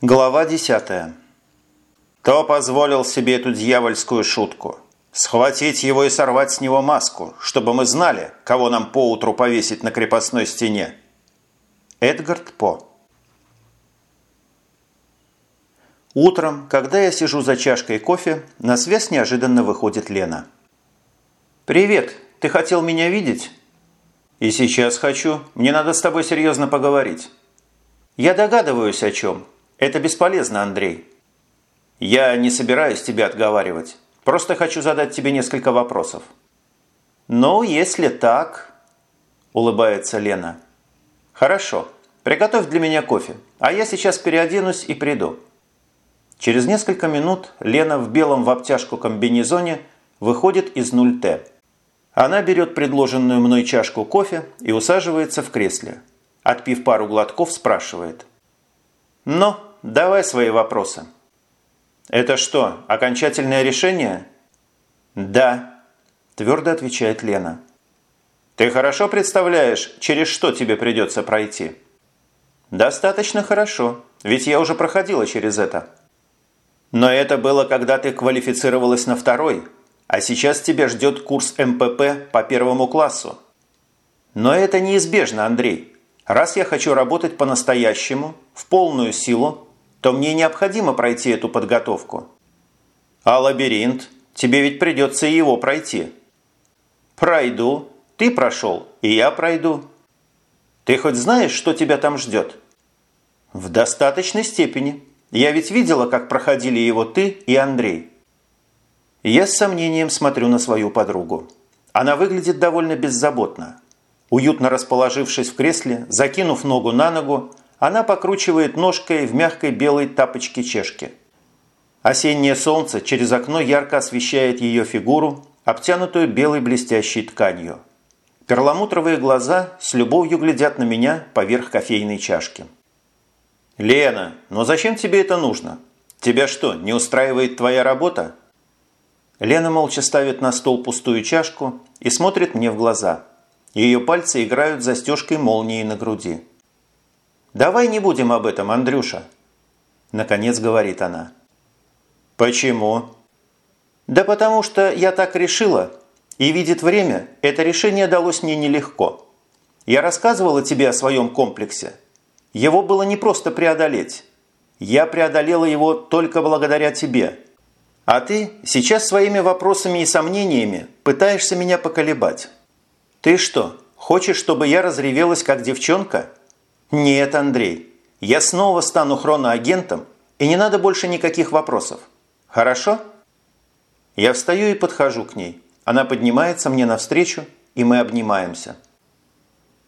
Глава 10. Кто позволил себе эту дьявольскую шутку? Схватить его и сорвать с него маску, чтобы мы знали, кого нам поутру повесить на крепостной стене. Эдгард По. Утром, когда я сижу за чашкой кофе, на связь неожиданно выходит Лена. «Привет, ты хотел меня видеть?» «И сейчас хочу. Мне надо с тобой серьезно поговорить». «Я догадываюсь, о чем. Это бесполезно, Андрей. Я не собираюсь тебя отговаривать. Просто хочу задать тебе несколько вопросов. Ну, если так, улыбается Лена. Хорошо. Приготовь для меня кофе, а я сейчас переоденусь и приду. Через несколько минут Лена в белом в обтяжку комбинезоне выходит из 0Т. Она берет предложенную мной чашку кофе и усаживается в кресле. Отпив пару глотков, спрашивает. «Ну, давай свои вопросы». «Это что, окончательное решение?» «Да», – твердо отвечает Лена. «Ты хорошо представляешь, через что тебе придется пройти?» «Достаточно хорошо, ведь я уже проходила через это». «Но это было, когда ты квалифицировалась на второй, а сейчас тебя ждет курс МПП по первому классу». «Но это неизбежно, Андрей. Раз я хочу работать по-настоящему, в полную силу, то мне необходимо пройти эту подготовку. А лабиринт? Тебе ведь придется его пройти. Пройду. Ты прошел, и я пройду. Ты хоть знаешь, что тебя там ждет? В достаточной степени. Я ведь видела, как проходили его ты и Андрей. Я с сомнением смотрю на свою подругу. Она выглядит довольно беззаботно. Уютно расположившись в кресле, закинув ногу на ногу, она покручивает ножкой в мягкой белой тапочке-чешке. Осеннее солнце через окно ярко освещает ее фигуру, обтянутую белой блестящей тканью. Перламутровые глаза с любовью глядят на меня поверх кофейной чашки. «Лена, но зачем тебе это нужно? Тебя что, не устраивает твоя работа?» Лена молча ставит на стол пустую чашку и смотрит мне в глаза – ее пальцы играют застежкой молнии на груди. «Давай не будем об этом, Андрюша», – наконец говорит она. «Почему?» «Да потому что я так решила, и видит время, это решение далось мне нелегко. Я рассказывала тебе о своем комплексе. Его было не просто преодолеть. Я преодолела его только благодаря тебе. А ты сейчас своими вопросами и сомнениями пытаешься меня поколебать. «Ты что, хочешь, чтобы я разревелась, как девчонка?» «Нет, Андрей. Я снова стану хроноагентом, и не надо больше никаких вопросов. Хорошо?» Я встаю и подхожу к ней. Она поднимается мне навстречу, и мы обнимаемся.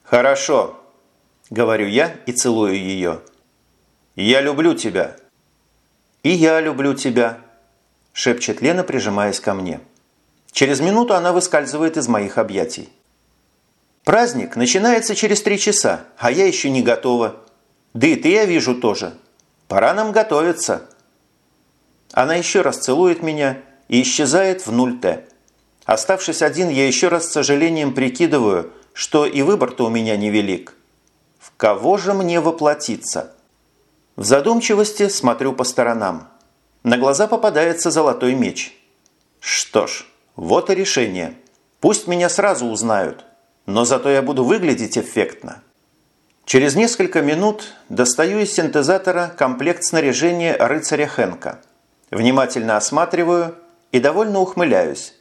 «Хорошо», – говорю я и целую ее. «Я люблю тебя». «И я люблю тебя», – шепчет Лена, прижимаясь ко мне. Через минуту она выскальзывает из моих объятий. Праздник начинается через три часа, а я еще не готова. Да и ты, я вижу, тоже. Пора нам готовиться. Она еще раз целует меня и исчезает в 0Т. Оставшись один, я еще раз с сожалением прикидываю, что и выбор-то у меня невелик. В кого же мне воплотиться? В задумчивости смотрю по сторонам. На глаза попадается золотой меч. Что ж, вот и решение. Пусть меня сразу узнают но зато я буду выглядеть эффектно. Через несколько минут достаю из синтезатора комплект снаряжения рыцаря Хенка. Внимательно осматриваю и довольно ухмыляюсь.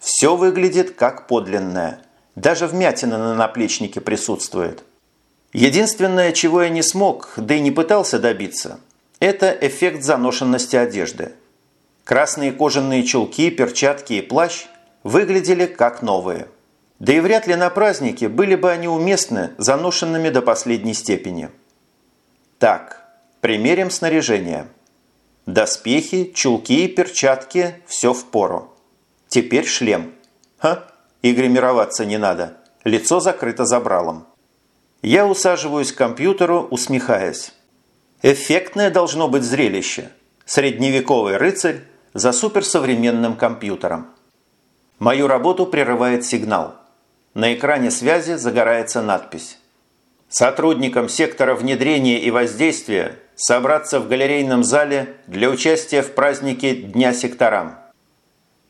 Все выглядит как подлинное. Даже вмятина на наплечнике присутствует. Единственное, чего я не смог, да и не пытался добиться, это эффект заношенности одежды. Красные кожаные чулки, перчатки и плащ выглядели как новые – да и вряд ли на празднике были бы они уместны заношенными до последней степени. Так, примерим снаряжение. Доспехи, чулки и перчатки – все в пору. Теперь шлем. Ха, и гримироваться не надо. Лицо закрыто забралом. Я усаживаюсь к компьютеру, усмехаясь. Эффектное должно быть зрелище. Средневековый рыцарь за суперсовременным компьютером. Мою работу прерывает сигнал – на экране связи загорается надпись. Сотрудникам сектора внедрения и воздействия собраться в галерейном зале для участия в празднике Дня секторам.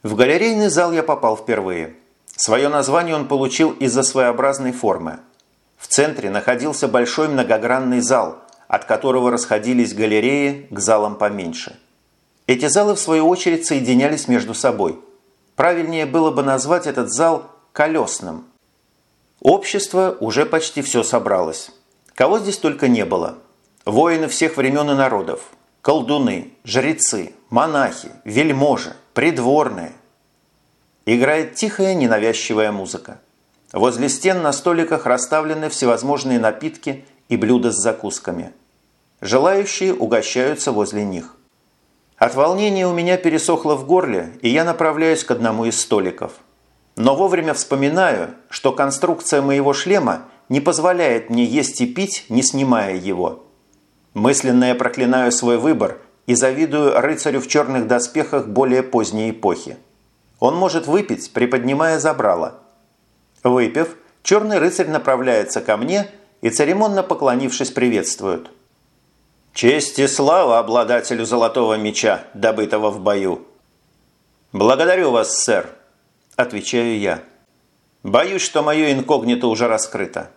В галерейный зал я попал впервые. Свое название он получил из-за своеобразной формы. В центре находился большой многогранный зал, от которого расходились галереи к залам поменьше. Эти залы, в свою очередь, соединялись между собой. Правильнее было бы назвать этот зал «колесным». Общество уже почти все собралось. Кого здесь только не было. Воины всех времен и народов, колдуны, жрецы, монахи, вельможи, придворные. Играет тихая ненавязчивая музыка. Возле стен на столиках расставлены всевозможные напитки и блюда с закусками – Желающие угощаются возле них. От волнения у меня пересохло в горле, и я направляюсь к одному из столиков. Но вовремя вспоминаю, что конструкция моего шлема не позволяет мне есть и пить, не снимая его. Мысленно я проклинаю свой выбор и завидую рыцарю в черных доспехах более поздней эпохи. Он может выпить, приподнимая забрало. Выпив, черный рыцарь направляется ко мне и, церемонно поклонившись, приветствует – Честь и слава обладателю золотого меча, добытого в бою. Благодарю вас, сэр, отвечаю я. Боюсь, что мое инкогнито уже раскрыто.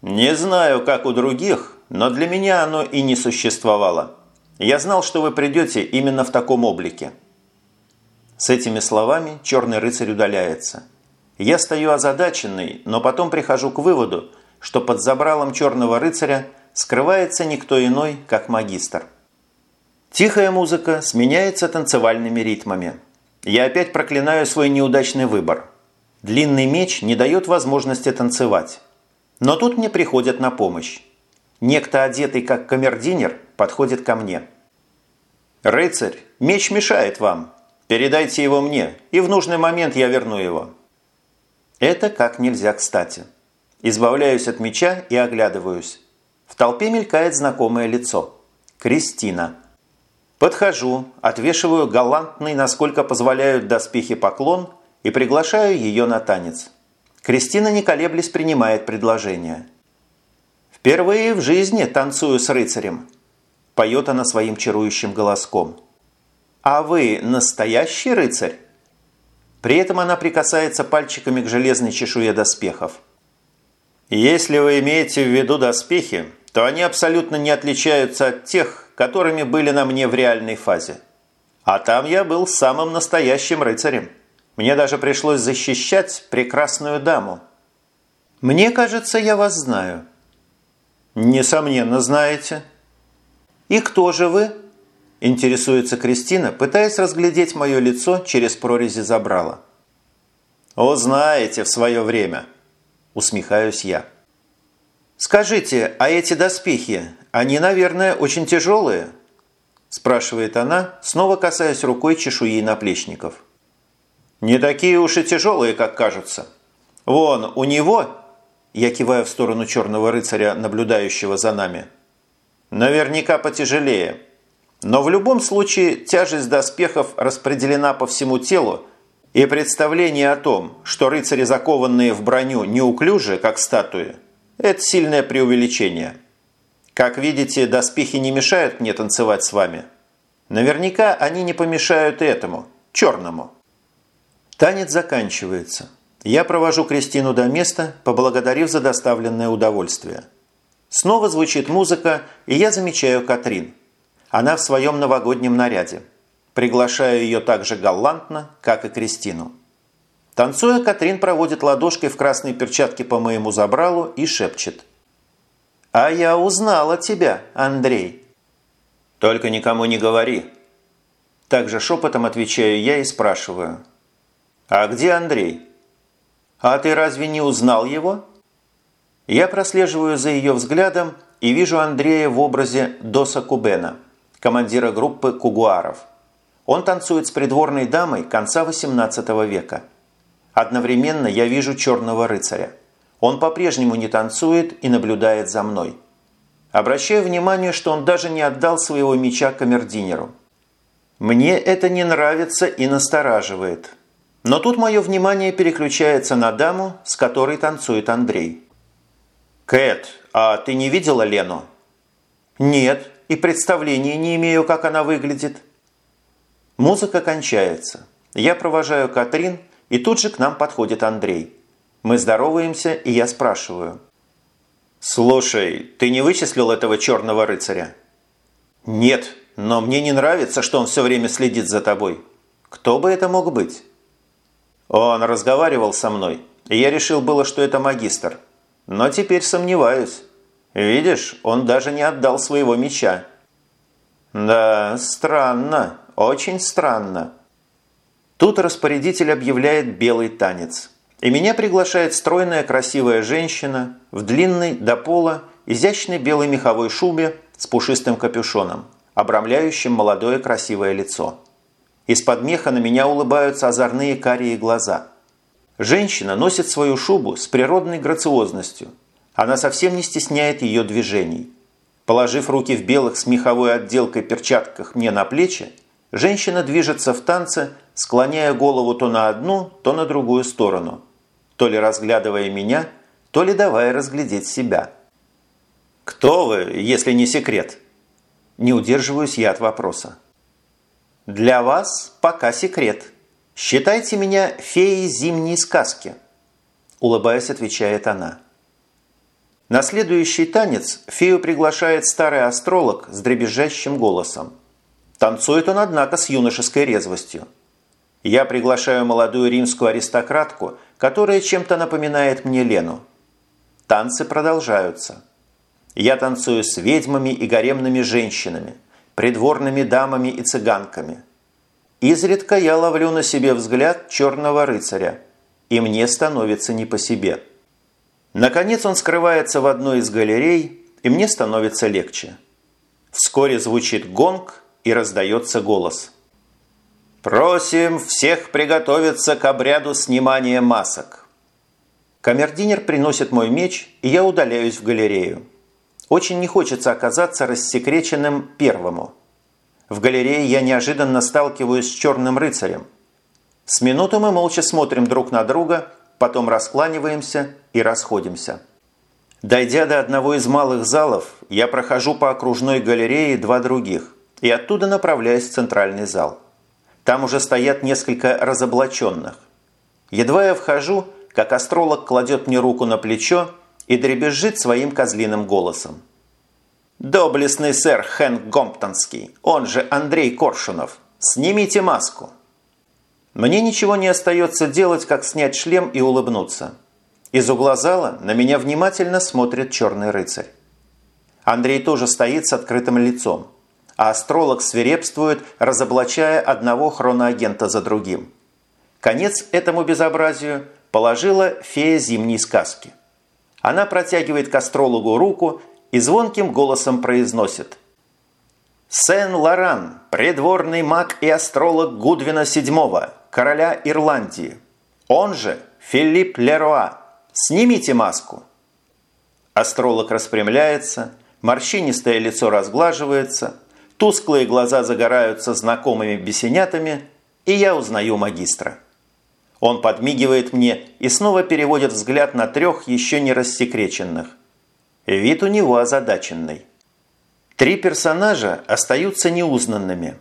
Не знаю, как у других, но для меня оно и не существовало. Я знал, что вы придете именно в таком облике. С этими словами черный рыцарь удаляется. Я стою озадаченный, но потом прихожу к выводу, что под забралом черного рыцаря – скрывается никто иной, как магистр. Тихая музыка сменяется танцевальными ритмами. Я опять проклинаю свой неудачный выбор. Длинный меч не дает возможности танцевать. Но тут мне приходят на помощь. Некто, одетый как камердинер, подходит ко мне. «Рыцарь, меч мешает вам. Передайте его мне, и в нужный момент я верну его». Это как нельзя кстати. Избавляюсь от меча и оглядываюсь. В толпе мелькает знакомое лицо. Кристина. Подхожу, отвешиваю галантный, насколько позволяют доспехи поклон, и приглашаю ее на танец. Кристина, не колеблясь, принимает предложение. «Впервые в жизни танцую с рыцарем», – поет она своим чарующим голоском. «А вы настоящий рыцарь?» При этом она прикасается пальчиками к железной чешуе доспехов. «Если вы имеете в виду доспехи, то они абсолютно не отличаются от тех, которыми были на мне в реальной фазе. А там я был самым настоящим рыцарем. Мне даже пришлось защищать прекрасную даму. Мне кажется, я вас знаю. Несомненно, знаете. И кто же вы? Интересуется Кристина, пытаясь разглядеть мое лицо через прорези забрала. «Узнаете в свое время», – усмехаюсь я. «Скажите, а эти доспехи, они, наверное, очень тяжелые?» спрашивает она, снова касаясь рукой чешуи наплечников. «Не такие уж и тяжелые, как кажутся. Вон, у него...» Я киваю в сторону черного рыцаря, наблюдающего за нами. «Наверняка потяжелее. Но в любом случае тяжесть доспехов распределена по всему телу, и представление о том, что рыцари, закованные в броню, неуклюжи, как статуи, это сильное преувеличение. Как видите, доспехи не мешают мне танцевать с вами. Наверняка они не помешают этому, черному. Танец заканчивается. Я провожу Кристину до места, поблагодарив за доставленное удовольствие. Снова звучит музыка, и я замечаю Катрин. Она в своем новогоднем наряде. Приглашаю ее так же галантно, как и Кристину. Танцуя, Катрин проводит ладошкой в красной перчатке по моему забралу и шепчет. «А я узнала тебя, Андрей». «Только никому не говори». Также шепотом отвечаю я и спрашиваю. «А где Андрей?» «А ты разве не узнал его?» Я прослеживаю за ее взглядом и вижу Андрея в образе Доса Кубена, командира группы кугуаров. Он танцует с придворной дамой конца XVIII века – Одновременно я вижу черного рыцаря. Он по-прежнему не танцует и наблюдает за мной. Обращаю внимание, что он даже не отдал своего меча камердинеру. Мне это не нравится и настораживает. Но тут мое внимание переключается на даму, с которой танцует Андрей. «Кэт, а ты не видела Лену?» «Нет. и представления не имею, как она выглядит». Музыка кончается. Я провожаю Катрин, и тут же к нам подходит Андрей. Мы здороваемся, и я спрашиваю. «Слушай, ты не вычислил этого черного рыцаря?» «Нет, но мне не нравится, что он все время следит за тобой. Кто бы это мог быть?» Он разговаривал со мной, и я решил было, что это магистр. Но теперь сомневаюсь. Видишь, он даже не отдал своего меча. Да, странно, очень странно. Тут распорядитель объявляет белый танец. И меня приглашает стройная красивая женщина в длинной до пола изящной белой меховой шубе с пушистым капюшоном, обрамляющим молодое красивое лицо. Из-под меха на меня улыбаются озорные карие глаза. Женщина носит свою шубу с природной грациозностью. Она совсем не стесняет ее движений. Положив руки в белых с меховой отделкой перчатках мне на плечи, женщина движется в танце, склоняя голову то на одну, то на другую сторону, то ли разглядывая меня, то ли давая разглядеть себя. «Кто вы, если не секрет?» Не удерживаюсь я от вопроса. Для вас пока секрет. Считайте меня феей зимней сказки. Улыбаясь, отвечает она. На следующий танец фею приглашает старый астролог с дребезжащим голосом. Танцует он, однако, с юношеской резвостью. Я приглашаю молодую римскую аристократку, которая чем-то напоминает мне Лену. Танцы продолжаются. Я танцую с ведьмами и гаремными женщинами – придворными дамами и цыганками. Изредка я ловлю на себе взгляд черного рыцаря, и мне становится не по себе. Наконец он скрывается в одной из галерей, и мне становится легче. Вскоре звучит гонг, и раздается голос. «Просим всех приготовиться к обряду снимания масок». Камердинер приносит мой меч, и я удаляюсь в галерею. Очень не хочется оказаться рассекреченным первому. В галерее я неожиданно сталкиваюсь с черным рыцарем. С минуту мы молча смотрим друг на друга, потом раскланиваемся и расходимся. Дойдя до одного из малых залов, я прохожу по окружной галерее два других и оттуда направляюсь в центральный зал. Там уже стоят несколько разоблаченных. Едва я вхожу, как астролог кладет мне руку на плечо и дребезжит своим козлиным голосом. «Доблестный сэр Хэнк Гомптонский, он же Андрей Коршунов, снимите маску!» Мне ничего не остается делать, как снять шлем и улыбнуться. Из угла зала на меня внимательно смотрит черный рыцарь. Андрей тоже стоит с открытым лицом, а астролог свирепствует, разоблачая одного хроноагента за другим. Конец этому безобразию положила фея зимней сказки – она протягивает к астрологу руку и звонким голосом произносит. «Сен-Лоран, придворный маг и астролог Гудвина VII, короля Ирландии. Он же Филипп Леруа. Снимите маску». Астролог распрямляется, морщинистое лицо разглаживается, тусклые глаза загораются знакомыми бесенятами, и я узнаю магистра. Он подмигивает мне и снова переводит взгляд на трех еще не рассекреченных. Вид у него озадаченный. Три персонажа остаются неузнанными.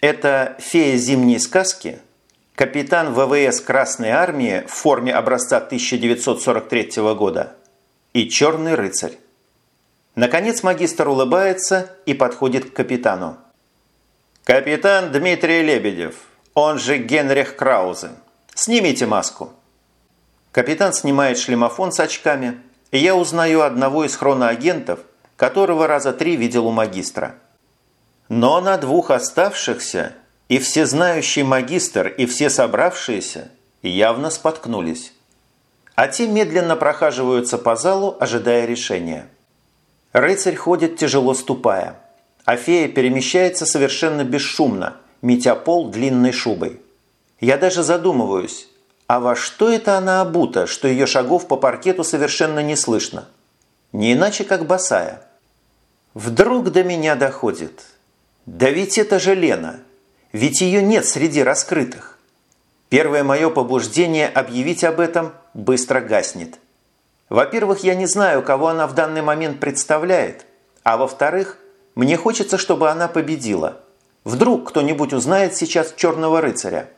Это фея зимней сказки, капитан ВВС Красной Армии в форме образца 1943 года и черный рыцарь. Наконец магистр улыбается и подходит к капитану. «Капитан Дмитрий Лебедев, он же Генрих Краузе. «Снимите маску». Капитан снимает шлемофон с очками, и я узнаю одного из хроноагентов, которого раза три видел у магистра. Но на двух оставшихся и всезнающий магистр, и все собравшиеся явно споткнулись. А те медленно прохаживаются по залу, ожидая решения. Рыцарь ходит тяжело ступая, а фея перемещается совершенно бесшумно, метя пол длинной шубой. Я даже задумываюсь, а во что это она обута, что ее шагов по паркету совершенно не слышно? Не иначе, как босая. Вдруг до меня доходит. Да ведь это же Лена. Ведь ее нет среди раскрытых. Первое мое побуждение объявить об этом быстро гаснет. Во-первых, я не знаю, кого она в данный момент представляет. А во-вторых, мне хочется, чтобы она победила. Вдруг кто-нибудь узнает сейчас черного рыцаря.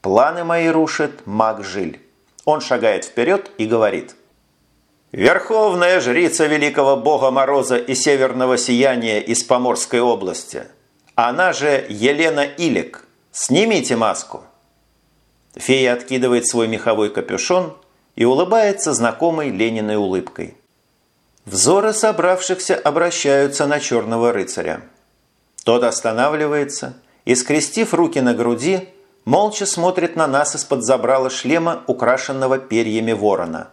Планы мои рушит маг Жиль. Он шагает вперед и говорит. «Верховная жрица великого бога Мороза и Северного Сияния из Поморской области. Она же Елена Илик. Снимите маску». Фея откидывает свой меховой капюшон и улыбается знакомой Лениной улыбкой. Взоры собравшихся обращаются на черного рыцаря. Тот останавливается и, скрестив руки на груди, молча смотрит на нас из-под забрала шлема, украшенного перьями ворона.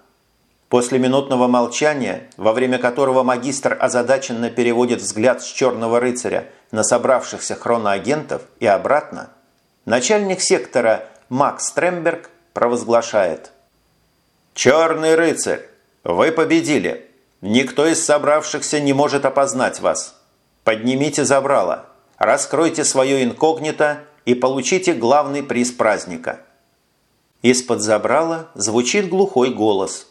После минутного молчания, во время которого магистр озадаченно переводит взгляд с черного рыцаря на собравшихся хроноагентов и обратно, начальник сектора Макс Стремберг провозглашает «Черный рыцарь, вы победили! Никто из собравшихся не может опознать вас! Поднимите забрало, раскройте свое инкогнито и получите главный приз праздника!» Из-под забрала звучит глухой голос.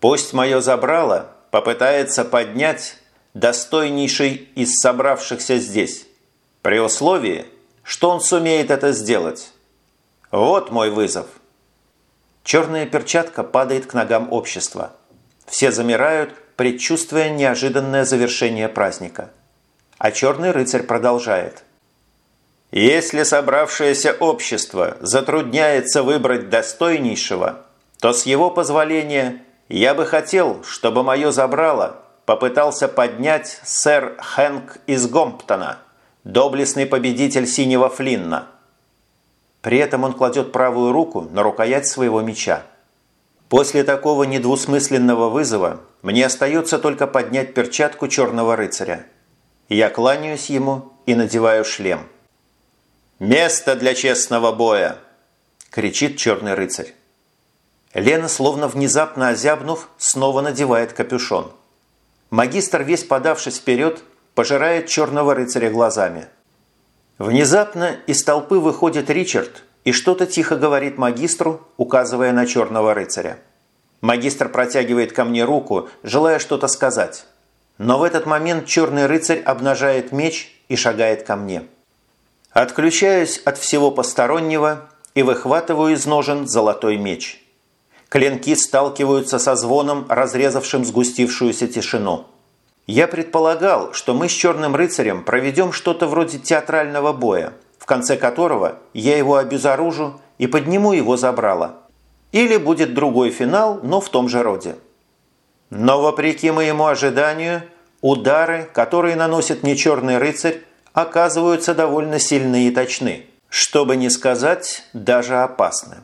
«Пусть мое забрало попытается поднять достойнейший из собравшихся здесь, при условии, что он сумеет это сделать». Вот мой вызов. Черная перчатка падает к ногам общества. Все замирают, предчувствуя неожиданное завершение праздника. А черный рыцарь продолжает. Если собравшееся общество затрудняется выбрать достойнейшего, то с его позволения я бы хотел, чтобы мое забрало попытался поднять сэр Хэнк из Гомптона, доблестный победитель синего Флинна – при этом он кладет правую руку на рукоять своего меча. После такого недвусмысленного вызова мне остается только поднять перчатку черного рыцаря. Я кланяюсь ему и надеваю шлем. «Место для честного боя!» – кричит черный рыцарь. Лена, словно внезапно озябнув, снова надевает капюшон. Магистр, весь подавшись вперед, пожирает черного рыцаря глазами – Внезапно из толпы выходит Ричард и что-то тихо говорит магистру, указывая на черного рыцаря. Магистр протягивает ко мне руку, желая что-то сказать. Но в этот момент черный рыцарь обнажает меч и шагает ко мне. Отключаюсь от всего постороннего и выхватываю из ножен золотой меч. Клинки сталкиваются со звоном, разрезавшим сгустившуюся тишину. Я предполагал, что мы с Черным Рыцарем проведем что-то вроде театрального боя, в конце которого я его обезоружу и подниму его забрало. Или будет другой финал, но в том же роде. Но вопреки моему ожиданию, удары, которые наносит мне Черный Рыцарь, оказываются довольно сильны и точны, чтобы не сказать даже опасны.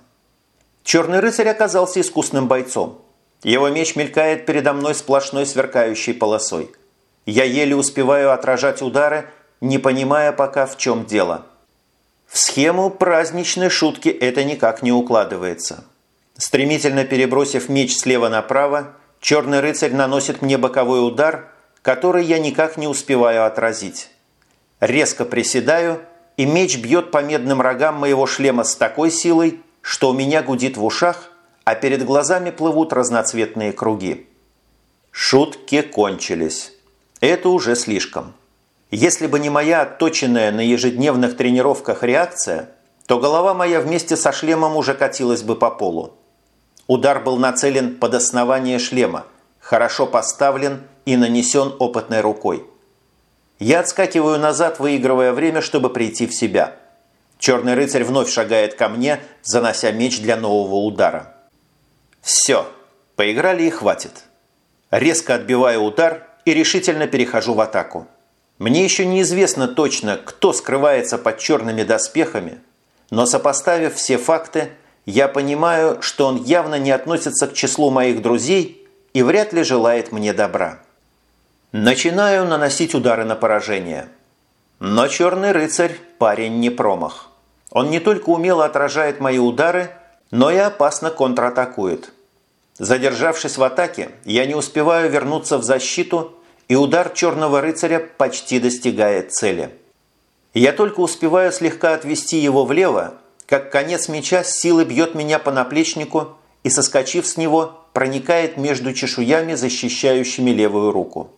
Черный Рыцарь оказался искусным бойцом. Его меч мелькает передо мной сплошной сверкающей полосой. Я еле успеваю отражать удары, не понимая пока в чем дело. В схему праздничной шутки это никак не укладывается. Стремительно перебросив меч слева направо, черный рыцарь наносит мне боковой удар, который я никак не успеваю отразить. Резко приседаю, и меч бьет по медным рогам моего шлема с такой силой, что у меня гудит в ушах, а перед глазами плывут разноцветные круги. Шутки кончились. Это уже слишком. Если бы не моя отточенная на ежедневных тренировках реакция, то голова моя вместе со шлемом уже катилась бы по полу. Удар был нацелен под основание шлема, хорошо поставлен и нанесен опытной рукой. Я отскакиваю назад, выигрывая время, чтобы прийти в себя. Черный рыцарь вновь шагает ко мне, занося меч для нового удара. Все, поиграли и хватит. Резко отбиваю удар и решительно перехожу в атаку. Мне еще неизвестно точно, кто скрывается под черными доспехами, но сопоставив все факты, я понимаю, что он явно не относится к числу моих друзей и вряд ли желает мне добра. Начинаю наносить удары на поражение. Но черный рыцарь – парень не промах. Он не только умело отражает мои удары, но и опасно контратакует. Задержавшись в атаке, я не успеваю вернуться в защиту, и удар черного рыцаря почти достигает цели. Я только успеваю слегка отвести его влево, как конец меча с силы бьет меня по наплечнику и, соскочив с него, проникает между чешуями, защищающими левую руку.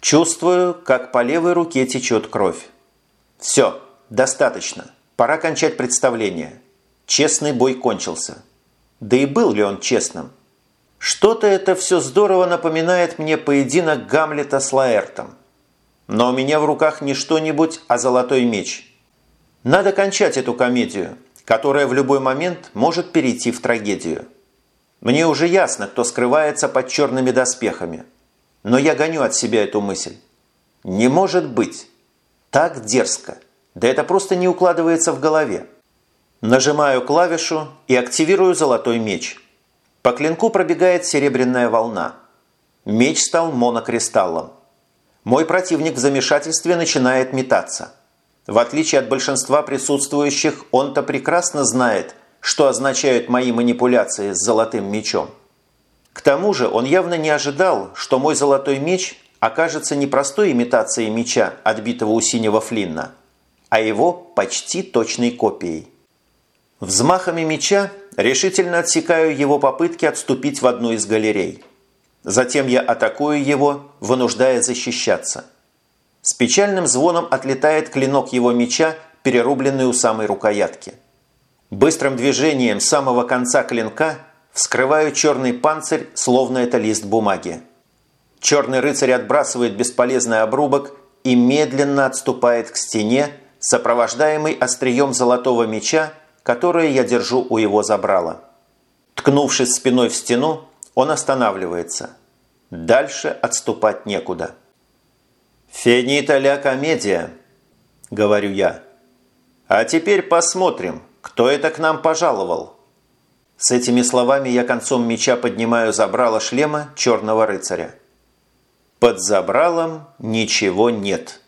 Чувствую, как по левой руке течет кровь. Все, достаточно. Пора кончать представление. Честный бой кончился. Да и был ли он честным? Что-то это все здорово напоминает мне поединок Гамлета с Лаэртом. Но у меня в руках не что-нибудь, а золотой меч. Надо кончать эту комедию, которая в любой момент может перейти в трагедию. Мне уже ясно, кто скрывается под черными доспехами. Но я гоню от себя эту мысль. Не может быть. Так дерзко. Да это просто не укладывается в голове. Нажимаю клавишу и активирую золотой меч. По клинку пробегает серебряная волна. Меч стал монокристаллом. Мой противник в замешательстве начинает метаться. В отличие от большинства присутствующих, он-то прекрасно знает, что означают мои манипуляции с золотым мечом. К тому же он явно не ожидал, что мой золотой меч окажется не простой имитацией меча, отбитого у синего Флинна, а его почти точной копией. Взмахами меча решительно отсекаю его попытки отступить в одну из галерей. Затем я атакую его, вынуждая защищаться. С печальным звоном отлетает клинок его меча, перерубленный у самой рукоятки. Быстрым движением самого конца клинка вскрываю черный панцирь, словно это лист бумаги. Черный рыцарь отбрасывает бесполезный обрубок и медленно отступает к стене, сопровождаемый острием золотого меча, которое я держу у его забрала. Ткнувшись спиной в стену, он останавливается. Дальше отступать некуда. «Фенита ля комедия», – говорю я. «А теперь посмотрим, кто это к нам пожаловал». С этими словами я концом меча поднимаю забрало шлема черного рыцаря. Под забралом ничего нет.